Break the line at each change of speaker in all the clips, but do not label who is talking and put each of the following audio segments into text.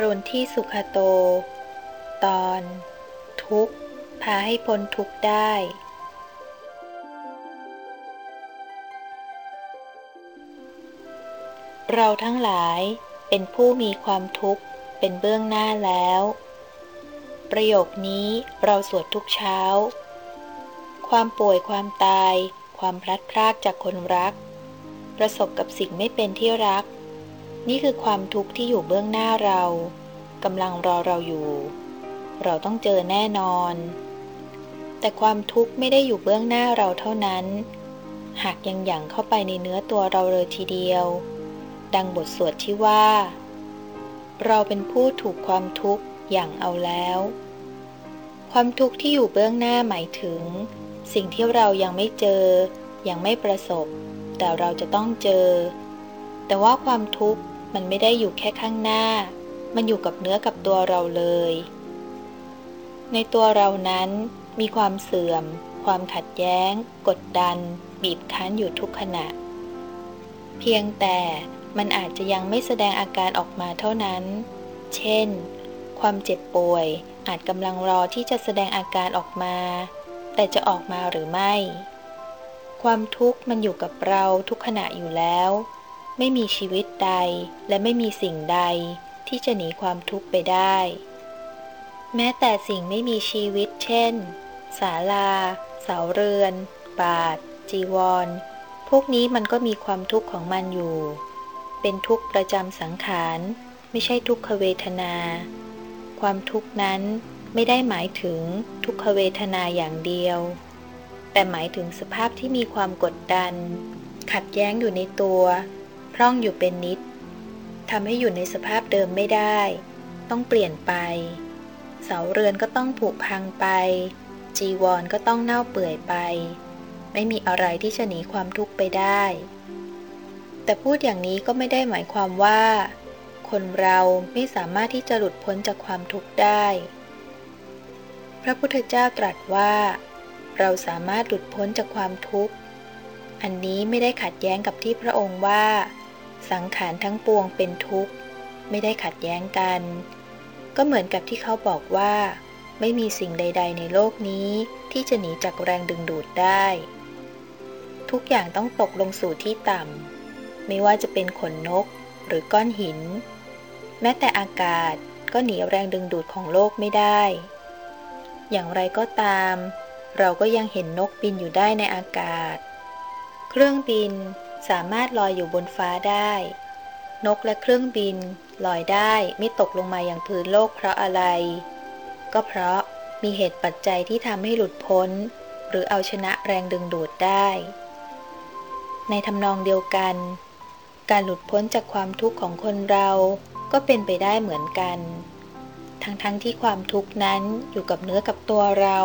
รุ่งอรุณที่สุขโต ตอน ทุกข์ พาให้พ้นทุกข์ได้ เราทั้งหลายเป็นผู้มีความทุกข์เป็นเบื้องหน้าแล้ว ประโยคนี้เราสวดทุกเช้า ความป่วยความตาย ความพลัดพรากจากคนรัก ประสบกับสิ่งไม่เป็นที่รัก นี่คือความทุกข์ที่อยู่เบื้องหน้าเรากำลังรอเราอยู่ เราต้องเจอแน่นอน แต่ความทุกข์ไม่ได้อยู่เบื้องหน้าเราเท่านั้น หากยังหยั่งเข้าไปในเนื้อตัวเราเลยทีเดียว ดังบทสวดที่ว่า เราเป็นผู้ถูกความทุกข์อย่างเอาแล้ว ความทุกข์ที่อยู่เบื้องหน้าหมายถึง สิ่งที่เรายังไม่เจอ ยังไม่ประสบ แต่เราจะต้องเจอ แต่ว่าความทุกข์ มันไม่ได้อยู่แค่ข้างหน้า มันอยู่กับเนื้อกับตัวเราเลย ในตัวเรานั้นมีความเสื่อม ความขัดแย้ง กดดัน บีบคั้นอยู่ทุกขณะ เพียงแต่มันอาจจะยังไม่แสดงอาการออกมาเท่านั้น เช่น ความเจ็บป่วยอาจกำลังรอที่จะแสดงอาการออกมา แต่จะออกมาหรือไม่ ความทุกข์มันอยู่กับเราทุกขณะอยู่แล้ว ไม่มีชีวิตใดและไม่มีสิ่งใดที่จะหนีความทุกข์ไปได้ แม้แต่สิ่งไม่มีชีวิตเช่น ศาลา เสาเรือน บาท จีวร พวกนี้มันก็มีความทุกข์ของมันอยู่ เป็นทุกข์ประจำสังขาร ไม่ใช่ทุกขเวทนา ความทุกข์นั้นไม่ได้หมายถึงทุกขเวทนาอย่างเดียว แต่หมายถึงสภาพที่มีความกดดัน ขัดแย้งอยู่ในตัว พร่องอยู่เป็นนิดทำให้อยู่ในสภาพเดิมไม่ได้ ต้องเปลี่ยนไป เสาเรือนก็ต้องผุพังไป จีวรก็ต้องเน่าเปื่อยไป ไม่มีอะไรที่จะหนีความทุกข์ไปได้ แต่พูดอย่างนี้ก็ไม่ได้หมายความว่า คนเราไม่สามารถที่จะหลุดพ้นจากความทุกข์ได้ พระพุทธเจ้าตรัสว่า เราสามารถหลุดพ้นจากความทุกข์ อันนี้ไม่ได้ขัดแย้งกับที่พระองค์ว่า สังขารทั้งปวงเป็นทุกข์ ไม่ได้ขัดแย้งกัน ก็เหมือนกับที่เขาบอกว่า ไม่มีสิ่งใด ๆ ในโลกนี้ที่จะหนีจากแรงดึงดูดได้ ทุกอย่างต้องตกลงสู่ที่ต่ำ ไม่ว่าจะเป็นขนนกหรือก้อนหิน แม้แต่อากาศก็หนีแรงดึงดูดของโลกไม่ได้ อย่างไรก็ตาม เราก็ยังเห็นนกบินอยู่ได้ในอากาศ เครื่องบิน สามารถลอยอยู่บนฟ้าได้ นกและเครื่องบิน ลอยได้ไม่ตกลงมาอย่างพื้นโลกเพราะอะไร ก็เพราะมีเหตุปัจจัยที่ทำให้หลุดพ้น หรือเอาชนะแรงดึงดูดได้ ในทำนองเดียวกัน การหลุดพ้นจากความทุกข์ของคนเราก็เป็นไปได้เหมือนกัน ทั้งๆทที่ความทุกข์นั้นอยู่กับเนื้อกับตัวเรา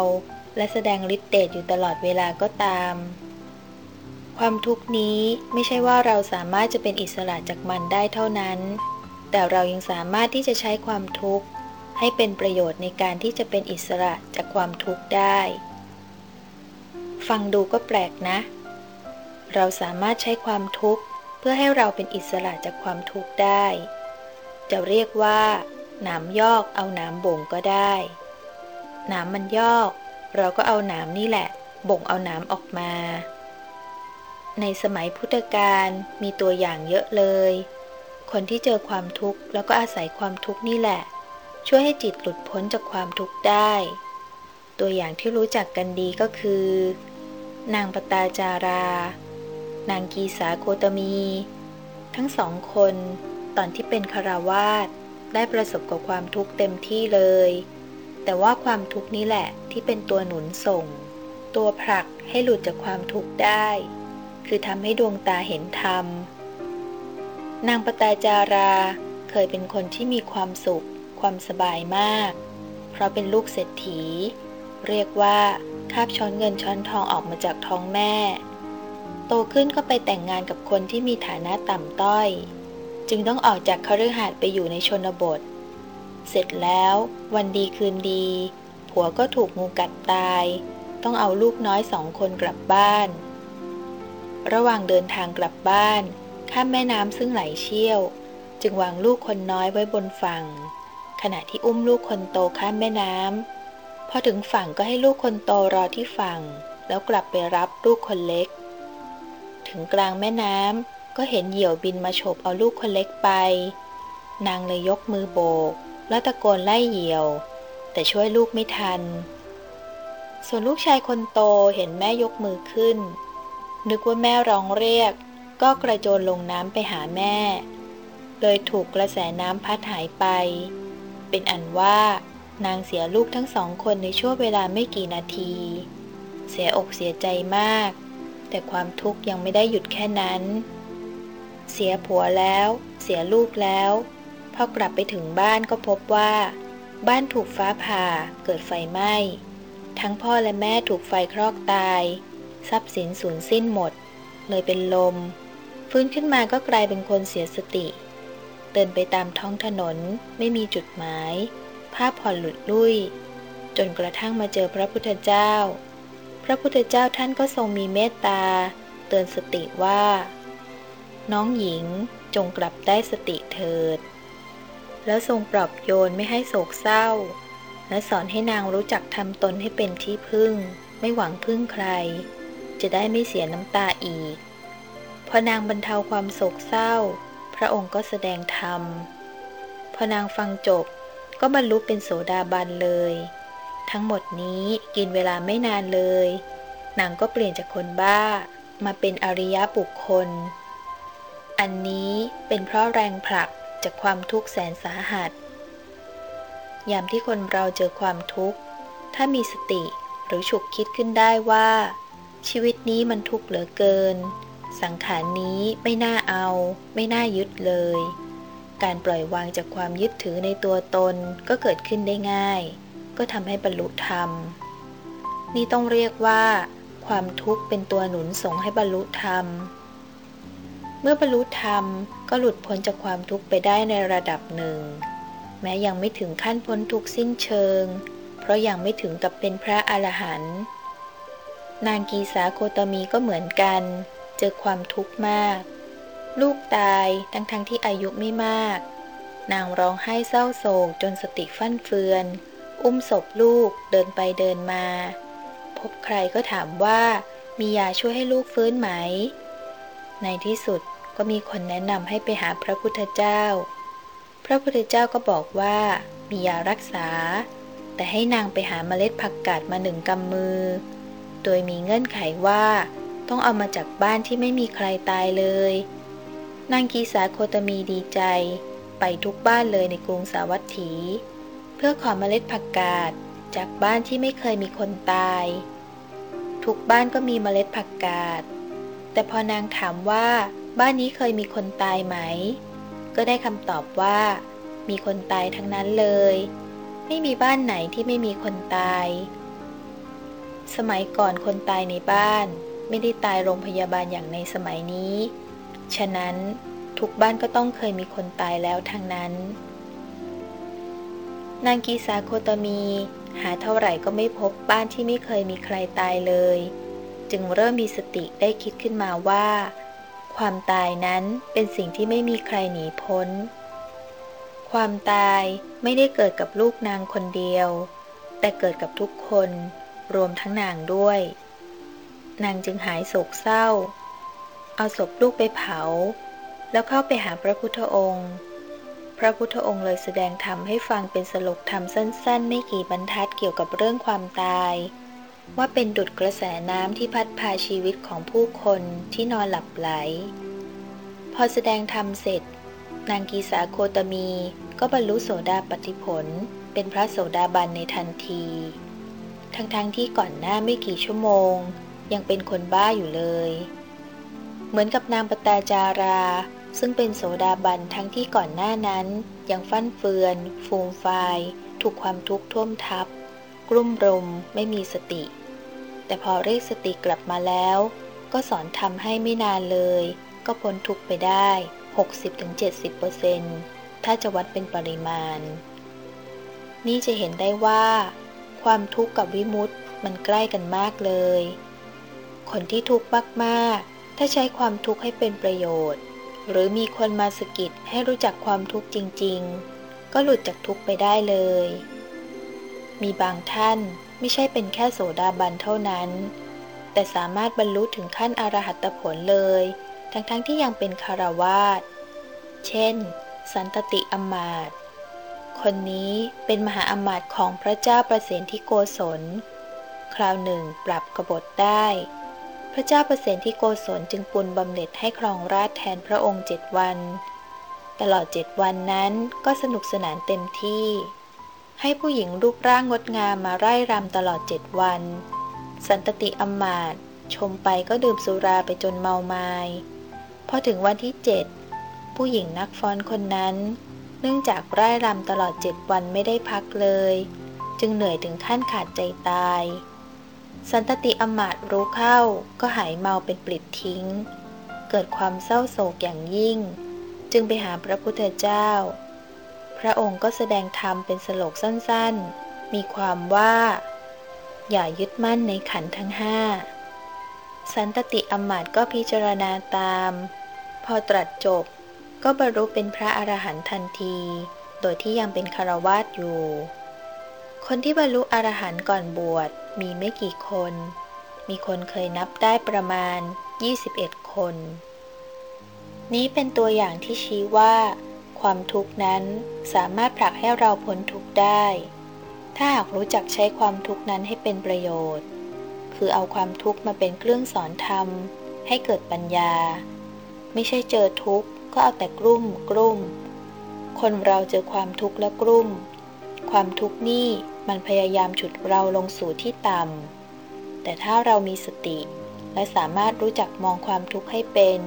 และแสดงฤทธิ์เดชอยู่ตลอดเวลาก็ตาม ความทุกข์นี้ไม่ใช่ว่าเราสามารถจะเป็นอิสระจากมันได้เท่านั้น แต่เรายังสามารถที่จะใช้ความทุกข์ ให้เป็นประโยชน์ในการที่จะเป็นอิสระจากความทุกข์ได้ ฟังดูก็แปลกนะ เราสามารถใช้ความทุกข์ เพื่อให้เราเป็นอิสระจากความทุกข์ได้ จะเรียกว่าหนามยอกเอาหนามบ่งก็ได้ หนามมันยอก เราก็เอาหนามนี่แหละ บ่งเอาหนามออกมา ในสมัยพุทธกาลมีตัวอย่างเยอะเลย คนที่เจอความทุกข์แล้วก็อาศัยความทุกข์นี่แหละ ช่วยให้จิตหลุดพ้นจากความทุกข์ได้ ตัวอย่างที่รู้จักกันดีก็คือ นางปตาจารา นางกีสาโคตมี ทั้งสองคนตอนที่เป็นคาราวาสได้ประสบกับความทุกข์เต็มที่เลย แต่ว่าความทุกข์นี้แหละที่เป็นตัวหนุนส่ง ตัวผลักให้หลุดจากความทุกข์ได้ คือทำให้ดวงตาเห็นธรรม นางปตาจาราเคยเป็นคนที่มีความสุข ความสบายมาก เพราะเป็นลูกเศรษฐี เรียกว่าคาบช้อนเงินช้อนทองออกมาจากท้องแม่ โตขึ้นก็ไปแต่งงานกับคนที่มีฐานะต่ำต้อย จึงต้องออกจากคฤหาสน์ไปอยู่ในชนบท เสร็จแล้ววันดีคืนดี ผัวก็ถูกงูกัดตาย ต้องเอาลูกน้อยสองคนกลับบ้าน ระหว่างเดินทางกลับบ้าน ข้ามแม่น้ำซึ่งไหลเชี่ยว จึงวางลูกคนน้อยไว้บนฝั่ง ขณะที่อุ้มลูกคนโตข้ามแม่น้ำพอถึงฝั่งก็ให้ลูกคนโตรอที่ฝั่ง แล้วกลับไปรับลูกคนเล็ก ถึงกลางแม่น้ำก็เห็นเหยี่ยวบินมาฉบเอาลูกคนเล็กไป นางเลยยกมือโบก แล้วตะโกนไล่เหยี่ยว แต่ช่วยลูกไม่ทัน ส่วนลูกชายคนโตเห็นแม่ยกมือขึ้น นึกว่าแม่ร้องเรียก ก็กระโจนลงน้ำไปหาแม่ เลยถูกกระแสน้ำพัดหายไป เป็นอันว่านางเสียลูกทั้งสองคนในช่วงเวลาไม่กี่นาที เสียอกเสียใจมาก แต่ความทุกข์ยังไม่ได้หยุดแค่นั้น เสียผัวแล้ว เสียลูกแล้ว พอกลับไปถึงบ้านก็พบว่า บ้านถูกฟ้าผ่าเกิดไฟไหม้ ทั้งพ่อและแม่ถูกไฟคลอกตาย ทรัพย์สินสูญสิ้นหมด เลยเป็นลม ฟื้นขึ้นมาก็กลายเป็นคนเสียสติ เดินไปตามท้องถนนไม่มีจุดหมาย ภาพผ่อนหลุดลุ่ย จนกระทั่งมาเจอพระพุทธเจ้า พระพุทธเจ้าท่านก็ทรงมีเมตตา เตือนสติว่า น้องหญิงจงกลับได้สติเถิด แล้วทรงปลอบโยนไม่ให้โศกเศร้า และสอนให้นางรู้จักทำตนให้เป็นที่พึ่ง ไม่หวังพึ่งใคร จะได้ไม่เสียน้ำตาอีก พอนางบรรเทาความโศกเศร้า พระองค์ก็แสดงธรรม พอนางฟังจบก็บรรลุเป็นโสดาบันเลย ทั้งหมดนี้กินเวลาไม่นานเลย นางก็เปลี่ยนจากคนบ้ามาเป็นอริยบุคคล อันนี้เป็นเพราะแรงผลักจากความทุกข์แสนสาหัส ยามที่คนเราเจอความทุกข์ ถ้ามีสติหรือฉุกคิดขึ้นได้ว่า ชีวิตนี้มันทุกข์เหลือเกิน สังขารนี้ไม่น่าเอา ไม่น่ายึดเลย การปล่อยวางจากความยึดถือในตัวตนก็เกิดขึ้นได้ง่าย ก็ทำให้บรรลุธรรม นี่ต้องเรียกว่า ความทุกข์เป็นตัวหนุนส่งให้บรรลุธรรม เมื่อบรรลุธรรมก็หลุดพ้นจากความทุกข์ไปได้ในระดับหนึ่ง แม้ยังไม่ถึงขั้นพ้นทุกข์สิ้นเชิง เพราะยังไม่ถึงกับเป็นพระอรหันต์ นางกีสาโคตมีก็เหมือนกัน เจอความทุกข์มาก ลูกตายทั้งทั้งที่อายุไม่มาก นางร้องไห้เศร้าโศกจนสติฟั่นเฟือน อุ้มศพลูกเดินไปเดินมา พบใครก็ถามว่ามียาช่วยให้ลูกฟื้นไหม ในที่สุดก็มีคนแนะนำให้ไปหาพระพุทธเจ้า พระพุทธเจ้าก็บอกว่ามียารักษา แต่ให้นางไปหาเมล็ดผักกาดมาหนึ่งกำมือ โดยมีเงื่อนไขว่า ต้องเอามาจากบ้านที่ไม่มีใครตายเลย นางกีสาโคตมีดีใจ ไปทุกบ้านเลยในกรุงสาวัตถี เพื่อขอเมล็ดผักกาดจากบ้านที่ไม่เคยมีคนตาย ทุกบ้านก็มีเมล็ดผักกาด แต่พอนางถามว่าบ้านนี้เคยมีคนตายไหม ก็ได้คำตอบว่า มีคนตายทั้งนั้นเลย ไม่มีบ้านไหนที่ไม่มีคนตาย สมัยก่อนคนตายในบ้าน ไม่ได้ตายโรงพยาบาลอย่างในสมัยนี้ ฉะนั้นทุกบ้านก็ต้องเคยมีคนตายแล้วทั้งนั้น นางกีสาโคตมี หาเท่าไหร่ก็ไม่พบบ้านที่ไม่เคยมีใครตายเลย จึงเริ่มมีสติได้คิดขึ้นมาว่า ความตายนั้นเป็นสิ่งที่ไม่มีใครหนีพ้น ความตายไม่ได้เกิดกับลูกนางคนเดียว แต่เกิดกับทุกคน รวมทั้งนางด้วย นางจึงหายโศกเศร้า เอาศพลูกไปเผา แล้วเข้าไปหาพระพุทธองค์ พระพุทธองค์เลยแสดงธรรมให้ฟังเป็นสลกธรรมสั้น ๆ ไม่กี่บรรทัดเกี่ยวกับเรื่องความตาย ว่าเป็นดุดกระแสน้ำที่พัดพาชีวิตของผู้คนที่นอนหลับไหล พอแสดงธรรมเสร็จ นางกีสาโคตมีก็บรรลุโสดาปฏิผลเป็นพระโสดาบันในทันที ทั้งๆทที่ก่อนหน้าไม่กี่ชั่วโมง ยังเป็นคนบ้าอยู่เลย เหมือนกับนางปตาจารา ซึ่งเป็นโสดาบันทั้งที่ก่อนหน้านั้น ยังฟั่นเฟือน ฟูมฟาย ถูกความทุกข์ท่วมทับ กลุ่มรมไม่มีสติ แต่พอเรียกสติกลับมาแล้ว ก็สอนทำให้ไม่นานเลย ก็พ้นทุกข์ไปได้ 60-70%ถ้าจะวัดเป็นปริมาณ นี่จะเห็นได้ว่า ความทุกข์กับวิมุตต์มันใกล้กันมากเลย คนที่ทุกข์มากๆ ถ้าใช้ความทุกข์ให้เป็นประโยชน์ หรือมีคนมาสกิดให้รู้จักความทุกข์จริง ๆ ก็หลุดจากทุกข์ไปได้เลย มีบางท่านไม่ใช่เป็นแค่โสดาบันเท่านั้น แต่สามารถบรรลุถึงขั้นอรหัตผลเลย ทั้งๆทที่ยังเป็นคารวาสเช่น สันตติอมาต คนนี้เป็นมหาอมาตย์ของพระเจ้าประเสนที่โกศล คราวหนึ่งปรับกบฏได้ พระเจ้าประเสนที่โกศลจึงปุนบำเหน็จให้ครองราชแทนพระองค์เจ็ดวัน ตลอดเจ็ดวันนั้นก็สนุกสนานเต็มที่ ให้ผู้หญิงรูปร่างงดงามมาไร่รำตลอดเจ็ดวัน สันตติอมาตย์ชมไปก็ดื่มสุราไปจนเมาไมา้พอถึงวันที่เจ็ดผู้หญิงนักฟ้อนคนนั้น เนื่องจากไร่รำตลอดเจ็ดวันไม่ได้พักเลย จึงเหนื่อยถึงขั้นขาดใจตาย สันตติอมาตรู้เข้าก็หายเมาเป็นปลิดทิ้ง เกิดความเศร้าโศกอย่างยิ่ง จึงไปหาพระพุทธเจ้า พระองค์ก็แสดงธรรมเป็นสโลกสั้นๆ มีความว่า อย่ายึดมั่นในขันทั้งห้าสันตติอมาตก็พิจารณาตาม พอตรัสจบ ก็บรรลุเป็นพระอรหันต์ทันที โดยที่ยังเป็นคารวาสอยู่ คนที่บรรลุอรหันต์ก่อนบวชมีไม่กี่คน มีคนเคยนับได้ประมาณ 21 คน นี้เป็นตัวอย่างที่ชี้ว่า ความทุกข์นั้นสามารถผลักให้เราพ้นทุกข์ได้ ถ้าหากรู้จักใช้ความทุกข์นั้นให้เป็นประโยชน์ คือเอาความทุกข์มาเป็นเครื่องสอนธรรม ให้เกิดปัญญา ไม่ใช่เจอทุกข์ ก็เอาแต่กลุ้มกลุ้มคนเราเจอความทุกข์แล้วกลุ้มความทุกข์นี่มันพยายามฉุดเราลงสู่ที่ต่ำ แต่ถ้าเรามีสติ และสามารถรู้จักมองความทุกข์ให้เป็น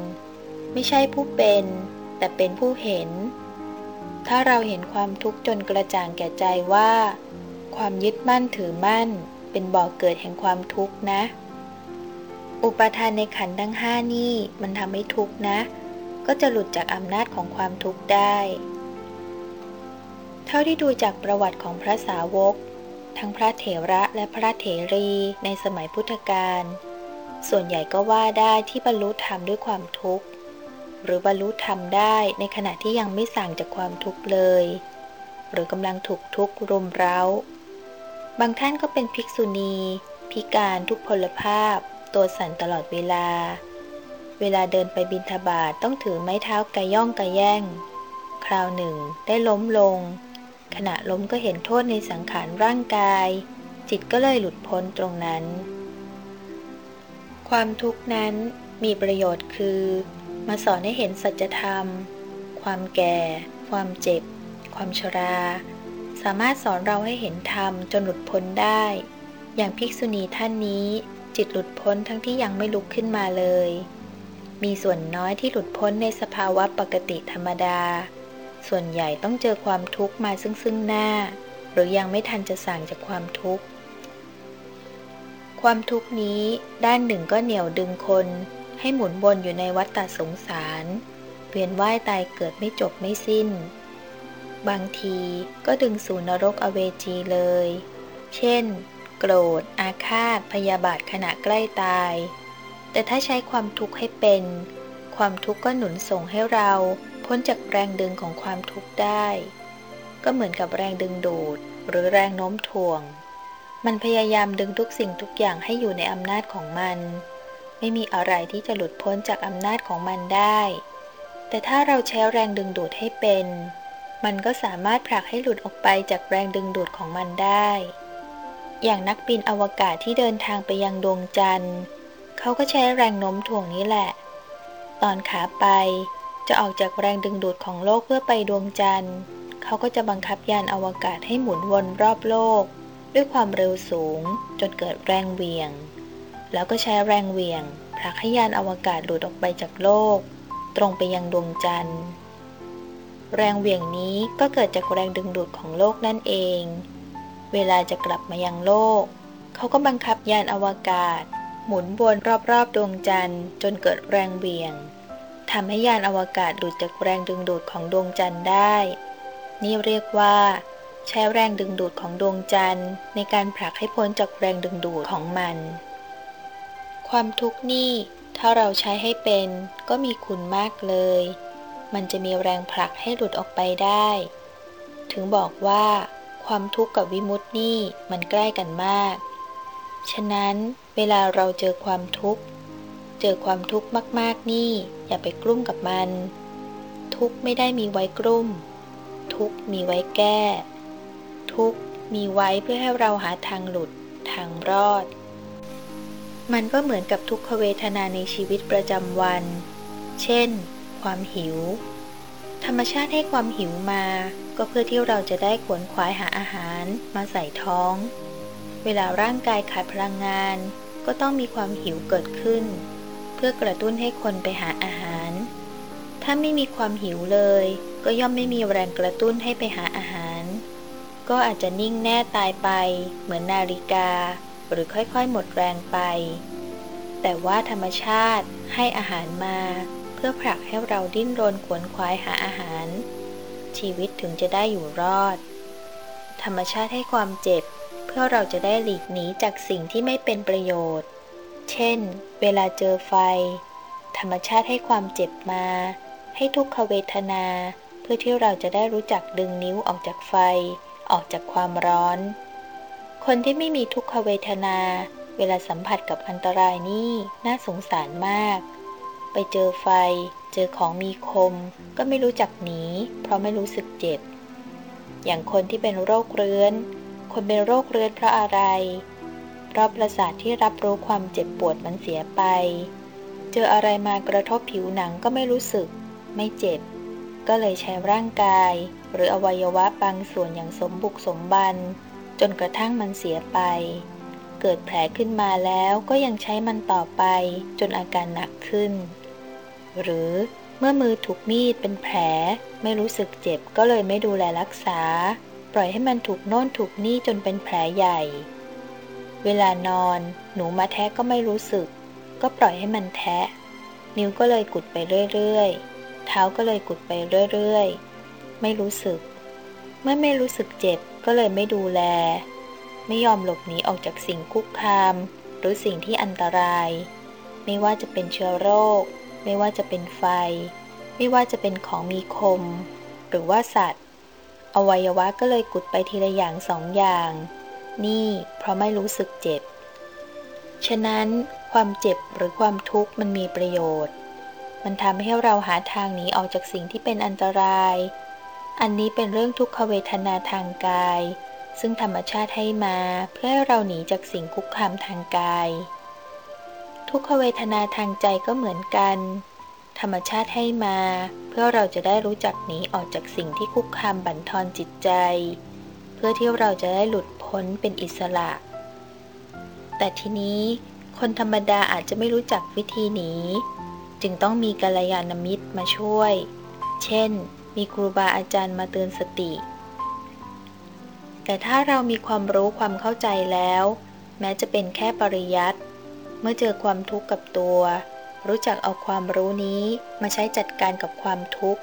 ไม่ใช่ผู้เป็น แต่เป็นผู้เห็น ถ้าเราเห็นความทุกข์จนกระจ่างแก่ใจว่า ความยึดมั่นถือมั่น เป็นบ่อกเกิดแห่งความทุกข์นะ อุปทานในขันธ์ทั้งห้านี่มันทำให้ทุกข์นะ ก็จะหลุดจากอำนาจของความทุกข์ได้ เท่าที่ดูจากประวัติของพระสาวก ทั้งพระเถระและพระเถรีในสมัยพุทธกาลส่วนใหญ่ก็ว่าได้ที่บรรลุธรรมด้วยความทุกข์ หรือบรรลุธรรมได้ในขณะที่ยังไม่สั่งจากความทุกข์เลย หรือกำลังถูกทุกข์รุมเร้า บางท่านก็เป็นภิกษุณี พิการทุกพลภาพ ตัวสั่นตลอดเวลา เวลาเดินไปบินทบาทต้องถือไม้เท้ากระย่องกระแย่ง คราวหนึ่งได้ล้มลง ขณะล้มก็เห็นโทษในสังขารร่างกาย จิตก็เลยหลุดพ้นตรงนั้น ความทุกข์นั้นมีประโยชน์คือ มาสอนให้เห็นสัจธรรม ความแก่ ความเจ็บ ความชรา สามารถสอนเราให้เห็นธรรมจนหลุดพ้นได้ อย่างภิกษุณีท่านนี้ จิตหลุดพ้นทั้งที่ยังไม่ลุกขึ้นมาเลย มีส่วนน้อยที่หลุดพ้นในสภาวะปกติธรรมดา ส่วนใหญ่ต้องเจอความทุกข์มาซึ่งซึ่งหน้า หรือยังไม่ทันจะสั่งจากความทุกข์ ความทุกข์นี้ด้านหนึ่งก็เหนี่ยวดึงคน ให้หมุนวนอยู่ในวัฏฏสงสารเวียนว่ายตายเกิดไม่จบไม่สิ้น บางทีก็ดึงสู่นรกอเวจีเลย เช่น โกรธ อาฆาต พยาบาทขณะใกล้ตาย แต่ถ้าใช้ความทุกข์ให้เป็น ความทุกข์ก็หนุนส่งให้เรา พ้นจากแรงดึงของความทุกข์ได้ ก็เหมือนกับแรงดึงดูด หรือแรงโน้มถ่วง มันพยายามดึงทุกสิ่งทุกอย่างให้อยู่ในอำนาจของมัน ไม่มีอะไรที่จะหลุดพ้นจากอำนาจของมันได้ แต่ถ้าเราใช้แรงดึงดูดให้เป็น มันก็สามารถผลักให้หลุดออกไปจากแรงดึงดูดของมันได้ อย่างนักบินอวกาศที่เดินทางไปยังดวงจันทร์ เขาก็ใช้แรงโน้มถ่วงนี้แหละ ตอนขาไปจะออกจากแรงดึงดูดของโลกเพื่อไปดวงจันทร์ เขาก็จะบังคับยานอวกาศให้หมุนวนรอบโลก ด้วยความเร็วสูง จนเกิดแรงเวียง แล้วก็ใช้แรงเวียงผลักให้ยานอวกาศหลุดออกไปจากโลก ตรงไปยังดวงจันทร์ แรงเวียงนี้ก็เกิดจากแรงดึงดูดของโลกนั่นเอง เวลาจะกลับมายังโลก เขาก็บังคับยานอวกาศ หมุนวนรอบๆดวงจันทร์จนเกิดแรงเบี่ยงทำให้ยานอวกาศหลุดจากแรงดึงดูดของดวงจันทร์ได้ นี่เรียกว่า ใช้แรงดึงดูดของดวงจันทร์ ในการผลักให้พ้นจากแรงดึงดูดของมัน ความทุกข์นี่ถ้าเราใช้ให้เป็นก็มีคุณมากเลย มันจะมีแรงผลักให้หลุดออกไปได้ ถึงบอกว่า ความทุกข์กับวิมุตตินี่มันใกล้กันมาก ฉะนั้น เวลาเราเจอความทุกข์ เจอความทุกข์มาก ๆ นี่ อย่าไปกลุ้มกับมัน ทุกข์ไม่ได้มีไว้กลุ้ม ทุกข์มีไว้แก้ ทุกข์มีไว้เพื่อให้เราหาทางหลุดทางรอด มันก็เหมือนกับทุกขเวทนาในชีวิตประจำวัน เช่น ความหิว ธรรมชาติให้ความหิวมา ก็เพื่อที่เราจะได้ขวนขวายหาอาหารมาใส่ท้อง เวลาร่างกายขาดพลังงาน ก็ต้องมีความหิวเกิดขึ้น เพื่อกระตุ้นให้คนไปหาอาหาร ถ้าไม่มีความหิวเลย ก็ย่อมไม่มีแรงกระตุ้นให้ไปหาอาหาร ก็อาจจะนิ่งแน่ตายไป เหมือนนาฬิกา หรือค่อยๆหมดแรงไป แต่ว่าธรรมชาติให้อาหารมา เพื่อผลักให้เราดิ้นรนขวนขวายหาอาหาร ชีวิตถึงจะได้อยู่รอด ธรรมชาติให้ความเจ็บ พื่อเราจะได้หลีกหนีจากสิ่งที่ไม่เป็นประโยชน์ เช่น เวลาเจอไฟ ธรรมชาติให้ความเจ็บมา ให้ทุกขเวทนา เพื่อที่เราจะได้รู้จักดึงนิ้วออกจากไฟ ออกจากความร้อน คนที่ไม่มีทุกขเวทนา เวลาสัมผัสกับอันตรายนี่น่าสงสารมาก ไปเจอไฟ เจอของมีคม ก็ไม่รู้จักหนี เพราะไม่รู้สึกเจ็บ อย่างคนที่เป็นโรคเรื้อน คนเป็นโรคเรื้อนเพราะอะไร เพราะประสาทที่รับรู้ความเจ็บปวดมันเสียไป เจออะไรมากระทบผิวหนังก็ไม่รู้สึก ไม่เจ็บ ก็เลยใช้ร่างกาย หรืออวัยวะบางส่วนอย่างสมบุกสมบัน จนกระทั่งมันเสียไป เกิดแผลขึ้นมาแล้วก็ยังใช้มันต่อไปจนอาการหนักขึ้น หรือเมื่อมือถูกมีดเป็นแผล ไม่รู้สึกเจ็บก็เลยไม่ดูแลรักษา ปล่อยให้มันถูกโน่นถูกนี่จนเป็นแผลใหญ่ เวลานอน หนูมาแทะก็ไม่รู้สึก ก็ปล่อยให้มันแทะ นิ้วก็เลยกุดไปเรื่อยๆ เท้าก็เลยกุดไปเรื่อยๆ ไม่รู้สึก เมื่อไม่รู้สึกเจ็บก็เลยไม่ดูแล ไม่ยอมหลบหนีออกจากสิ่งคุกคาม หรือสิ่งที่อันตราย ไม่ว่าจะเป็นเชื้อโรค ไม่ว่าจะเป็นไฟ ไม่ว่าจะเป็นของมีคม หรือว่าสัตว์ อวัยวะก็เลยกุดไปทีละอย่างสองอย่าง นี่เพราะไม่รู้สึกเจ็บ ฉะนั้นความเจ็บหรือความทุกข์มันมีประโยชน์ มันทำให้เราหาทางหนีออกจากสิ่งที่เป็นอันตราย อันนี้เป็นเรื่องทุกขเวทนาทางกาย ซึ่งธรรมชาติให้มาเพื่อให้เราหนีจากสิ่งคุกคามทางกาย ทุกขเวทนาทางใจก็เหมือนกัน ธรรมชาติให้มา เพื่อเราจะได้รู้จักหนีออกจากสิ่งที่คุกคามบั่นทอนจิตใจ เพื่อที่เราจะได้หลุดพ้นเป็นอิสระ แต่ทีนี้คนธรรมดาอาจจะไม่รู้จักวิธีหนีจึงต้องมีกัลยาณมิตรมาช่วย เช่น มีครูบาอาจารย์มาเตือนสติ แต่ถ้าเรามีความรู้ความเข้าใจแล้ว แม้จะเป็นแค่ปริยัติเมื่อเจอความทุกข์กับตัว รู้จักเอาความรู้นี้มาใช้จัดการกับความทุกข์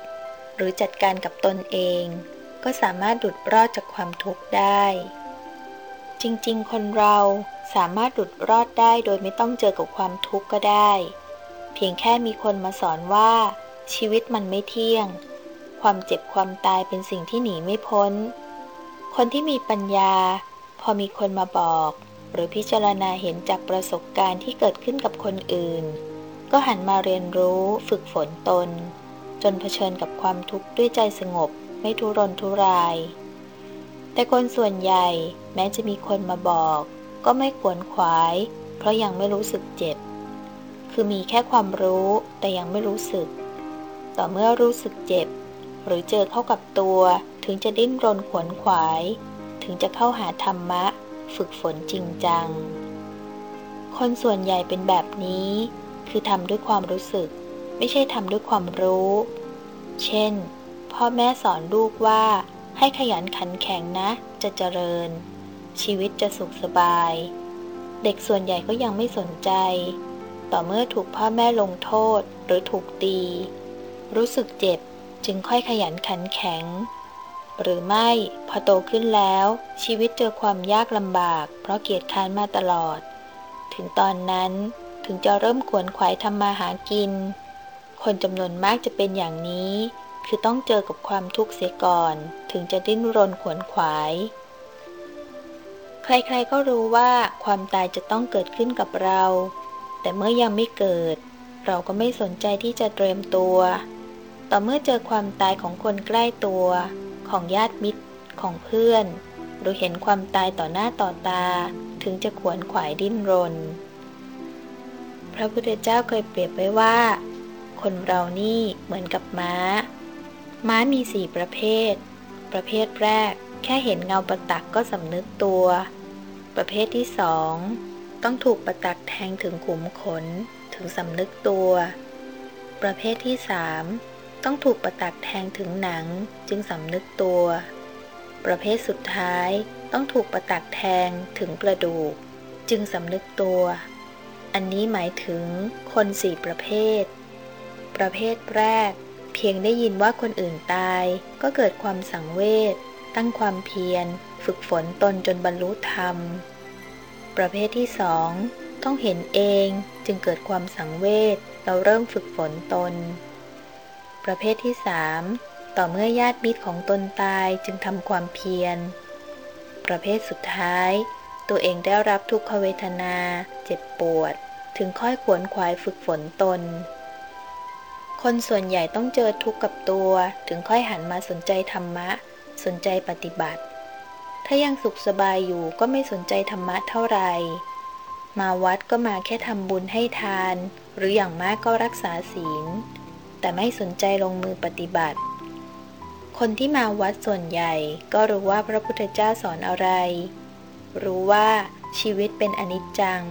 หรือจัดการกับตนเอง ก็สามารถดุดรอดจากความทุกข์ได้ จริงๆ คนเราสามารถดุดรอดได้โดยไม่ต้องเจอกับความทุกข์ก็ได้ เพียงแค่มีคนมาสอนว่า ชีวิตมันไม่เที่ยง ความเจ็บความตายเป็นสิ่งที่หนีไม่พ้น คนที่มีปัญญา พอมีคนมาบอก หรือพิจารณาเห็นจากประสบการณ์ที่เกิดขึ้นกับคนอื่น ก็หันมาเรียนรู้ฝึกฝนตน จนเผชิญกับความทุกข์ด้วยใจสงบไม่ทุรนทุราย แต่คนส่วนใหญ่แม้จะมีคนมาบอก ก็ไม่ขวนขวาย เพราะยังไม่รู้สึกเจ็บ คือมีแค่ความรู้แต่ยังไม่รู้สึก ต่อเมื่อรู้สึกเจ็บ หรือเจอเข้ากับตัวถึงจะดิ้นรนขวนขวาย ถึงจะเข้าหาธรรมะ ฝึกฝนจริงจัง คนส่วนใหญ่เป็นแบบนี้ คือทำด้วยความรู้สึก ไม่ใช่ทำด้วยความรู้ เช่น พ่อแม่สอนลูกว่า ให้ขยันขันแข็งนะ จะเจริญ ชีวิตจะสุขสบาย เด็กส่วนใหญ่ก็ยังไม่สนใจ ต่อเมื่อถูกพ่อแม่ลงโทษหรือถูกตี รู้สึกเจ็บจึงค่อยขยันขันแข็ง หรือไม่พอโตขึ้นแล้ว ชีวิตเจอความยากลำบาก เพราะเกียรติค้านมาตลอด ถึงตอนนั้น ถึงจะเริ่มขวนขวายทำมาหากิน คนจำนวนมากจะเป็นอย่างนี้ คือต้องเจอกับความทุกข์เสียก่อน ถึงจะดิ้นรนขวนขวาย ใครๆก็รู้ว่าความตายจะต้องเกิดขึ้นกับเรา แต่เมื่อยังไม่เกิด เราก็ไม่สนใจที่จะเตรียมตัว ต่อเมื่อเจอความตายของคนใกล้ตัว ของญาติมิตร ของเพื่อน หรือเห็นความตายต่อหน้าต่อตา ถึงจะขวนขวายดิ้นรน ระพุทธเจ้าเคยเปรียบไว้ว่า คนเรานี่เหมือนกับม้า ม้ามีสี่ประเภท ประเภทแรก แค่เห็นเงาประตักก็สำนึกตัว ประเภทที่สองต้องถูกประตักแทงถึงขุมขนถึงสำนึกตัว ประเภทที่สามต้องถูกประตักแทงถึงหนังจึงสำนึกตัว ประเภทสุดท้ายต้องถูกประตักแทงถึงกระดูก จึงสำนึกตัว อันนี้หมายถึงคนสี่ประเภท ประเภทแรก เพียงได้ยินว่าคนอื่นตาย ก็เกิดความสังเวช ตั้งความเพียร ฝึกฝนตนจนบรรลุธรรม ประเภทที่สองต้องเห็นเองจึงเกิดความสังเวช เราเริ่มฝึกฝนตน ประเภทที่สามต่อเมื่อญาติมิตรของตนตายจึงทำความเพียร ประเภทสุดท้าย ตัวเองได้รับทุกขเวทนา เจ็บปวด ถึงค่อยขวนขวายฝึกฝนตน คนส่วนใหญ่ต้องเจอทุกข์กับตัว ถึงค่อยหันมาสนใจธรรมะ สนใจปฏิบัติ ถ้ายังสุขสบายอยู่ก็ไม่สนใจธรรมะเท่าไหร่มาวัดก็มาแค่ทำบุญให้ทาน หรืออย่างมากก็รักษาศีล แต่ไม่สนใจลงมือปฏิบัติ คนที่มาวัดส่วนใหญ่ก็รู้ว่าพระพุทธเจ้าสอนอะไร รู้ว่าชีวิตเป็นอนิจจัง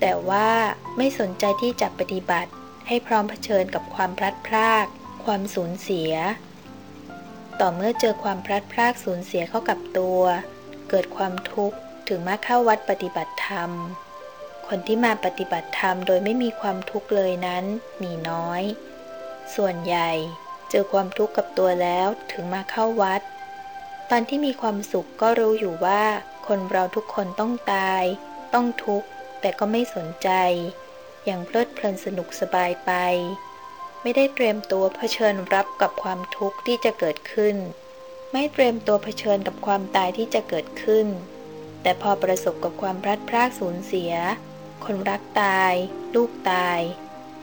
แต่ว่าไม่สนใจที่จะปฏิบัติให้พร้อมเผชิญกับความพลัดพราก ความสูญเสีย ต่อเมื่อเจอความพลัดพรากสูญเสียเข้ากับตัว เกิดความทุกข์ถึงมาเข้าวัดปฏิบัติธรรม คนที่มาปฏิบัติธรรมโดยไม่มีความทุกข์เลยนั้นมีน้อย ส่วนใหญ่เจอความทุกข์กับตัวแล้วถึงมาเข้าวัด ตอนที่มีความสุขก็รู้อยู่ว่า คนเราทุกคนต้องตาย ต้องทุกข์ แต่ก็ไม่สนใจ อย่างเพลิดเพลินสนุกสบายไป ไม่ได้เตรียมตัวเผชิญรับกับความทุกข์ที่จะเกิดขึ้น ไม่เตรียมตัวเผชิญกับความตายที่จะเกิดขึ้น แต่พอประสบกับความพลัดพรากสูญเสีย คนรักตาย ลูกตาย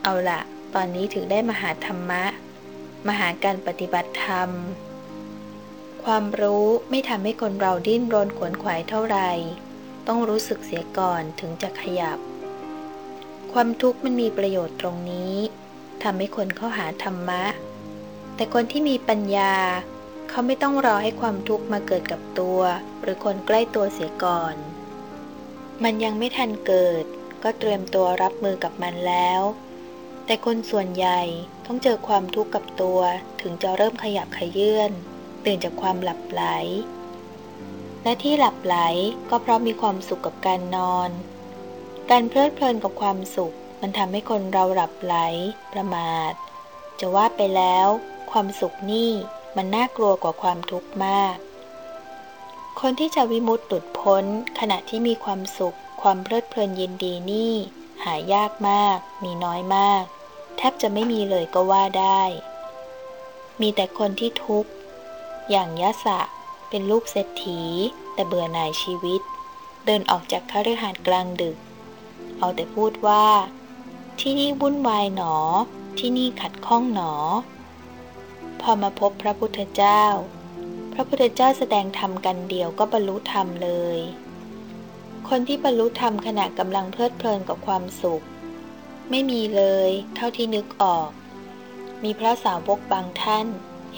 เอาละตอนนี้ถึงได้มาหาธรรมะ มาหาการปฏิบัติธรรม ความรู้ไม่ทำให้คนเราดิ้นรนขวนขวายเท่าไหร่ ต้องรู้สึกเสียก่อนถึงจะขยับ ความทุกข์มันมีประโยชน์ตรงนี้ทำให้คนเข้าหาธรรมะ แต่คนที่มีปัญญา เขาไม่ต้องรอให้ความทุกข์มาเกิดกับตัว หรือคนใกล้ตัวเสียก่อน มันยังไม่ทันเกิด ก็เตรียมตัวรับมือกับมันแล้ว แต่คนส่วนใหญ่ต้องเจอความทุกข์กับตัวถึงจะเริ่มขยับขยื่น ตื่นจากความหลับไหล และที่หลับไหลก็เพราะมีความสุขกับการนอน การเพลิดเพลินกับความสุข มันทำให้คนเราหลับไหล ประมาท จะว่าไปแล้ว ความสุขนี่มันน่ากลัวกว่าความทุกข์มาก คนที่จะวิมุตติหลุดพ้น ขณะที่มีความสุข ความเพลิดเพลินยินดีนี่ หายากมาก มีน้อยมาก แทบจะไม่มีเลยก็ว่าได้ มีแต่คนที่ทุกข์ อย่างยะสะ เป็นลูกเศรษฐี แต่เบื่อหน่ายชีวิต เดินออกจากคฤหาสน์กลางดึก เอาแต่พูดว่า ที่นี่วุ่นวายหนอ ที่นี่ขัดข้องหนอ พอมาพบพระพุทธเจ้า พระพุทธเจ้าแสดงธรรมกันเดียวก็บรรลุธรรมเลย คนที่บรรลุธรรมขณะกำลังเพลิดเพลินกับความสุข ไม่มีเลย เท่าที่นึกออก มีพระสาวกบางท่าน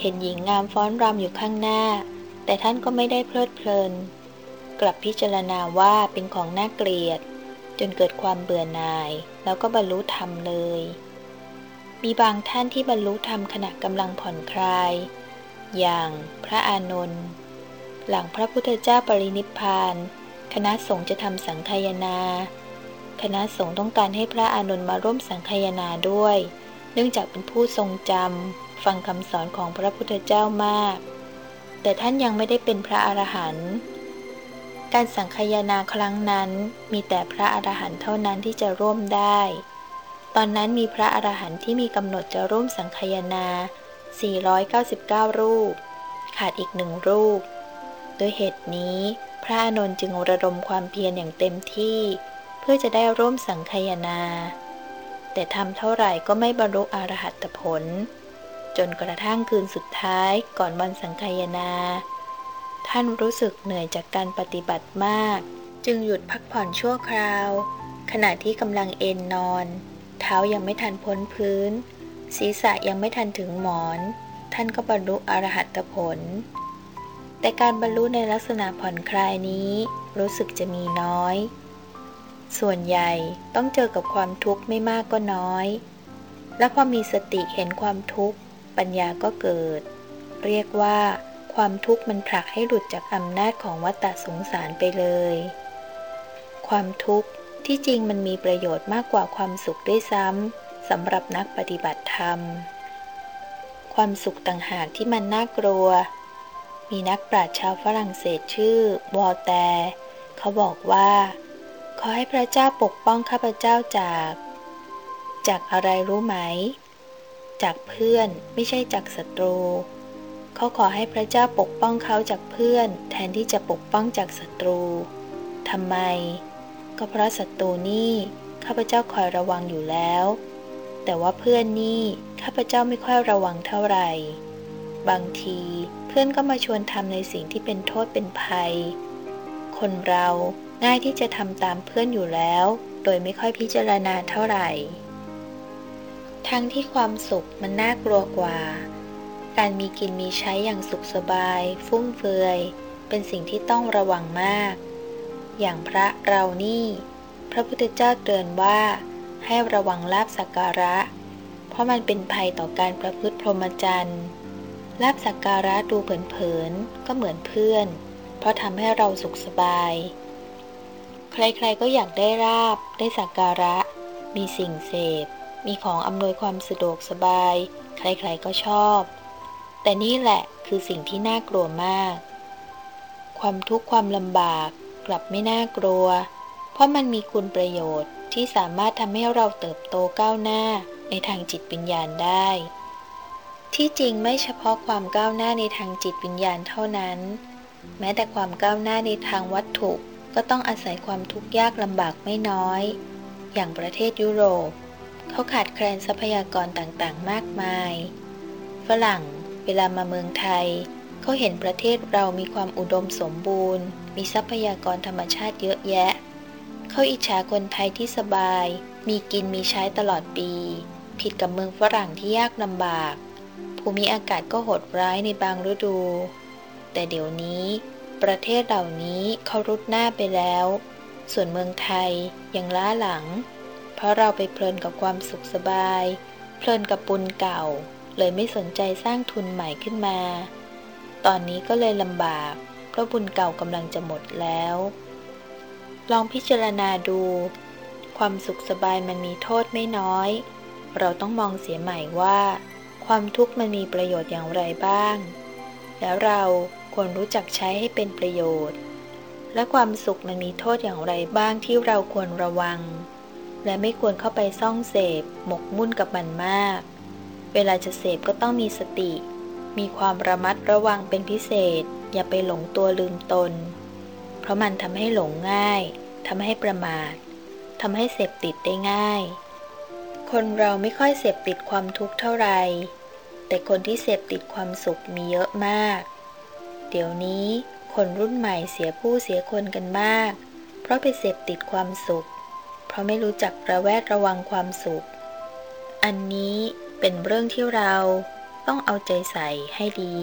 เห็นหญิงงามฟ้อนรำอยู่ข้างหน้า แต่ท่านก็ไม่ได้เพลิดเพลิน กลับพิจารณาว่าเป็นของน่าเกลียด จนเกิดความเบื่อหน่าย แล้วก็บรรลุธรรมเลย มีบางท่านที่บรรลุธรรมขณะกำลังผ่อนคลาย อย่างพระอานนท์หลังพระพุทธเจ้าปรินิพพาน คณะสงฆ์จะทำสังฆยนา คณะสงฆ์ต้องการให้พระอานนท์มาร่วมสังคายนาด้วย เนื่องจากเป็นผู้ทรงจำ ฟังคำสอนของพระพุทธเจ้ามาก แต่ท่านยังไม่ได้เป็นพระอรหันต์การสังคายนาครั้งนั้นมีแต่พระอรหันต์เท่านั้นที่จะร่วมได้ ตอนนั้นมีพระอรหันต์ที่มีกำหนดจะร่วมสังคยนา 499 รูป ขาดอีกหนึ่งรูปด้วยเหตุนี้ พระอนนท์จึงระดมความเพียรอย่างเต็มที่ เพื่อจะได้ร่วมสังคยนา แต่ทำเท่าไหร่ก็ไม่บรรลุอรหัตผล จนกระทั่งคืนสุดท้ายก่อนวันสังคยนา ท่านรู้สึกเหนื่อยจากการปฏิบัติมาก จึงหยุดพักผ่อนชั่วคราว ขณะที่กำลังเอนนอน เท้ายังไม่ทันพ้นพื้น ศีรษะยังไม่ทันถึงหมอน ท่านก็บรรลุอรหัตผล แต่การบรรลุในลักษณะผ่อนคลายนี้ รู้สึกจะมีน้อย ส่วนใหญ่ต้องเจอกับความทุกข์ไม่มากก็น้อย และพอมีสติเห็นความทุกข์ ปัญญาก็เกิด เรียกว่า ความทุกข์มันผลักให้หลุดจากอำนาจของวัฏฏะสงสารไปเลย ความทุกข์ที่จริงมันมีประโยชน์มากกว่าความสุขด้วยซ้ำสำหรับนักปฏิบัติธรรม ความสุขต่างหากที่มันน่ากลัว มีนักปราชญ์ชาวฝรั่งเศสชื่อวอลแตร์เขาบอกว่า ขอให้พระเจ้าปกป้องข้าพเจ้าจาก จากอะไรรู้ไหม จากเพื่อนไม่ใช่จากศัตรู เขาขอให้พระเจ้าปกป้องเขาจากเพื่อน แทนที่จะปกป้องจากศัตรูทำไม ก็เพราะศัตรูนี่ข้าพเจ้าคอยระวังอยู่แล้ว แต่ว่าเพื่อนนี่ข้าพเจ้าไม่ค่อยระวังเท่าไหร่ บางทีเพื่อนก็มาชวนทำในสิ่งที่เป็นโทษเป็นภัย คนเราง่ายที่จะทำตามเพื่อนอยู่แล้ว โดยไม่ค่อยพิจารณาเท่าไหร่ ทั้งที่ความสุขมันน่ากลัวกว่า การมีกินมีใช้อย่างสุขสบาย ฟุ่มเฟือย เป็นสิ่งที่ต้องระวังมาก อย่างพระเรานี่ พระพุทธเจ้าเตือนว่า ให้ระวังลาบสักการะ เพราะมันเป็นภัยต่อการประพฤติพรหมจรรย์ลาบสักการะดูเผินๆก็เหมือนเพื่อน เพราะทำให้เราสุขสบาย ใครๆก็อยากได้ราบได้สักการะ มีสิ่งเสพ มีของอำนวยความสะดวกสบาย ใครๆก็ชอบ แต่นี่แหละคือสิ่งที่น่ากลัวมาก ความทุกข์ความลำบากกลับไม่น่ากลัว เพราะมันมีคุณประโยชน์ที่สามารถทำให้เราเติบโตก้าวหน้าในทางจิตวิญญาณได้ ที่จริงไม่เฉพาะความก้าวหน้าในทางจิตวิญญาณเท่านั้น แม้แต่ความก้าวหน้าในทางวัตถุก็ต้องอาศัยความทุกข์ยากลำบากไม่น้อย อย่างประเทศยุโรป เขาขาดแคลนทรัพยากรต่างๆ มากมาย ฝรั่งเวลามาเมืองไทย เขาเห็นประเทศเรามีความอุดมสมบูรณ์ มีทรัพยากรธรรมชาติเยอะแยะ เขาอิจฉาคนไทยที่สบาย มีกินมีใช้ตลอดปี ผิดกับเมืองฝรั่งที่ยากลำบาก ภูมิอากาศก็โหดร้ายในบางฤดู แต่เดี๋ยวนี้ ประเทศเหล่านี้เขารุดหน้าไปแล้ว ส่วนเมืองไทยยังล้าหลัง เพราะเราไปเพลินกับความสุขสบาย เพลินกับปุญเก่า เลยไม่สนใจสร้างทุนใหม่ขึ้นมา ตอนนี้ก็เลยลำบาก เพราะบุญเก่ากำลังจะหมดแล้ว ลองพิจารณาดู ความสุขสบายมันมีโทษไม่น้อย เราต้องมองเสียใหม่ว่า ความทุกข์มันมีประโยชน์อย่างไรบ้าง แล้วเราควรรู้จักใช้ให้เป็นประโยชน์และความสุขมันมีโทษอย่างไรบ้างที่เราควรระวัง และไม่ควรเข้าไปซ่องเสพ หมกมุ่นกับมันมาก เวลาจะเสพก็ต้องมีสติ มีความระมัดระวังเป็นพิเศษ อย่าไปหลงตัวลืมตน เพราะมันทำให้หลงง่าย ทำให้ประมาท ทำให้เสพติดได้ง่าย คนเราไม่ค่อยเสพติดความทุกข์เท่าไหร่แต่คนที่เสพติดความสุขมีเยอะมาก เดี๋ยวนี้คนรุ่นใหม่เสียผู้เสียคนกันมาก เพราะไปเสพติดความสุข เพราะไม่รู้จักระแวดระวังความสุข อันนี้เป็นเรื่องที่เราต้องเอาใจใส่ให้ดี